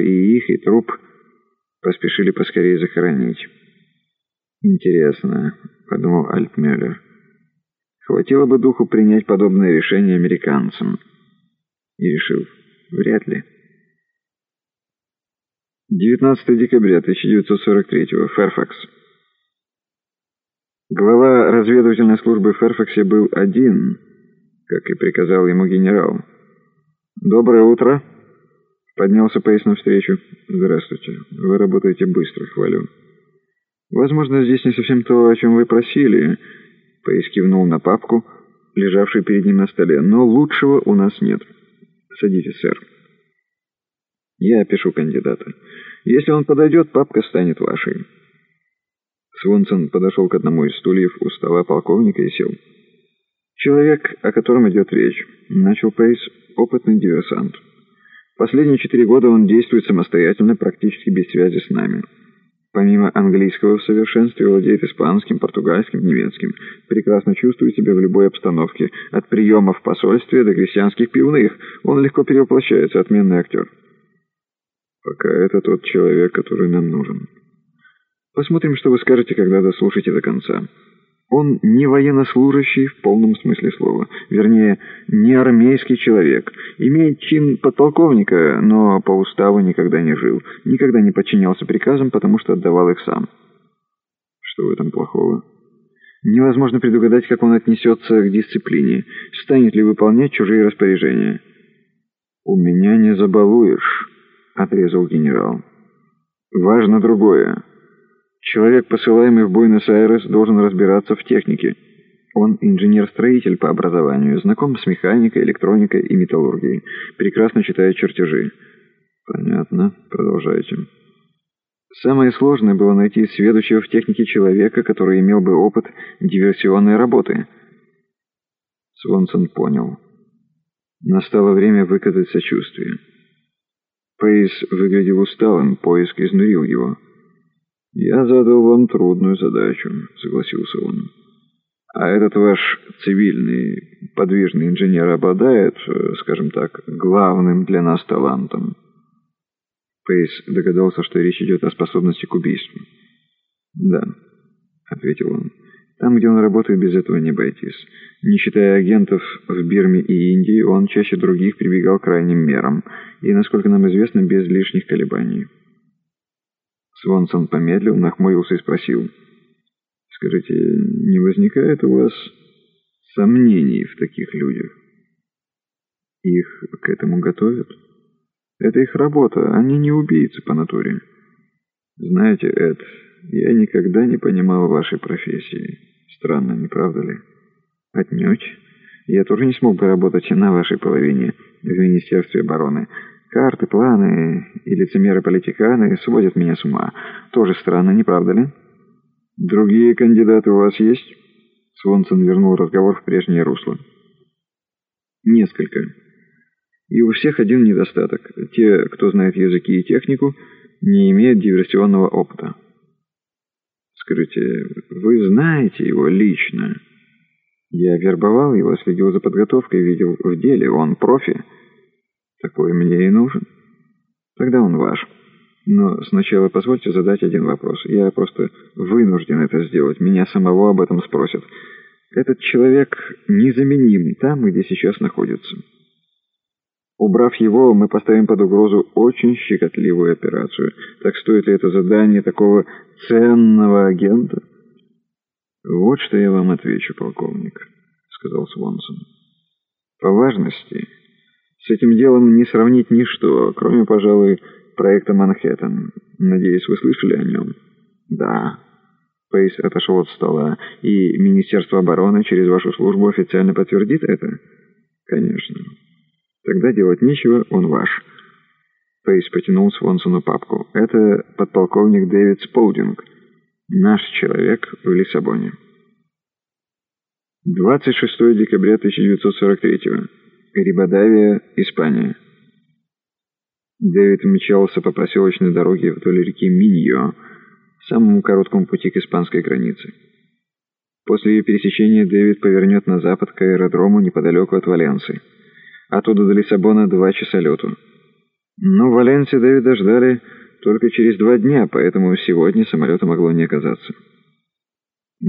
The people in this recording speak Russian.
и их, и труп поспешили поскорее захоронить. «Интересно», — подумал Альтмюллер. «Хватило бы духу принять подобное решение американцам». И решил, вряд ли. 19 декабря 1943 Ферфакс. Глава разведывательной службы в Ферфаксе был один, как и приказал ему генерал. «Доброе утро!» Поднялся Пейс навстречу. «Здравствуйте. Вы работаете быстро, хвалю». «Возможно, здесь не совсем то, о чем вы просили». Пейс кивнул на папку, лежавшую перед ним на столе. «Но лучшего у нас нет. Садитесь, сэр». «Я опишу кандидата. Если он подойдет, папка станет вашей». Свонсон подошел к одному из стульев у стола полковника и сел. «Человек, о котором идет речь», — начал Пейс, — «опытный диверсант». Последние четыре года он действует самостоятельно, практически без связи с нами. Помимо английского в совершенстве владеет испанским, португальским, немецким. Прекрасно чувствует себя в любой обстановке. От приема в посольстве до крестьянских пивных. Он легко перевоплощается, отменный актер. Пока это тот человек, который нам нужен. Посмотрим, что вы скажете, когда дослушаете до конца. Он не военнослужащий в полном смысле слова. Вернее, не армейский человек. Имеет чин подполковника, но по уставу никогда не жил. Никогда не подчинялся приказам, потому что отдавал их сам. Что в этом плохого? Невозможно предугадать, как он отнесется к дисциплине. Станет ли выполнять чужие распоряжения. «У меня не забалуешь», — отрезал генерал. «Важно другое». Человек, посылаемый в Буэнос-Айрес, должен разбираться в технике. Он инженер-строитель по образованию, знаком с механикой, электроникой и металлургией. Прекрасно читает чертежи. Понятно. Продолжайте. Самое сложное было найти сведущего в технике человека, который имел бы опыт диверсионной работы. Свонсон понял. Настало время выказать сочувствие. Пейс выглядел усталым, поиск изнурил его. «Я задал вам трудную задачу», — согласился он. «А этот ваш цивильный подвижный инженер обладает, э, скажем так, главным для нас талантом». Пейс догадался, что речь идет о способности к убийству. «Да», — ответил он. «Там, где он работает, без этого не обойтись. Не считая агентов в Бирме и Индии, он чаще других прибегал к крайним мерам, и, насколько нам известно, без лишних колебаний». Свонсон помедлил, нахмурился и спросил. «Скажите, не возникает у вас сомнений в таких людях? Их к этому готовят? Это их работа, они не убийцы по натуре. Знаете, Эд, я никогда не понимал вашей профессии. Странно, не правда ли? Отнюдь. Я тоже не смог бы работать на вашей половине в Министерстве обороны». Карты, планы и лицемеры-политиканы сводят меня с ума. Тоже странно, не правда ли? Другие кандидаты у вас есть? Свонсон вернул разговор в прежнее русло. Несколько. И у всех один недостаток. Те, кто знает языки и технику, не имеют диверсионного опыта. Скажите, вы знаете его лично? Я вербовал его, следил за подготовкой, видел в деле. Он профи. Такой мне и нужен. Тогда он ваш. Но сначала позвольте задать один вопрос. Я просто вынужден это сделать. Меня самого об этом спросят. Этот человек незаменим там, где сейчас находится. Убрав его, мы поставим под угрозу очень щекотливую операцию. Так стоит ли это задание такого ценного агента? Вот что я вам отвечу, полковник, сказал Свонсон. По важности... С этим делом не сравнить ничто, кроме, пожалуй, проекта «Манхэттен». Надеюсь, вы слышали о нем? Да. Пейс отошел от стола. И Министерство обороны через вашу службу официально подтвердит это? Конечно. Тогда делать нечего, он ваш. Пейс потянул Свонсону папку. Это подполковник Дэвид Сполдинг. Наш человек в Лиссабоне. 26 декабря 1943 года. Рибадавия, Испания. Дэвид мчался по проселочной дороге вдоль реки Миньо, самому короткому пути к испанской границе. После ее пересечения Дэвид повернет на запад к аэродрому неподалеку от Валенции. Оттуда до Лиссабона два часа лету. Но в Валенсии Дэвида ждали только через два дня, поэтому сегодня самолета могло не оказаться.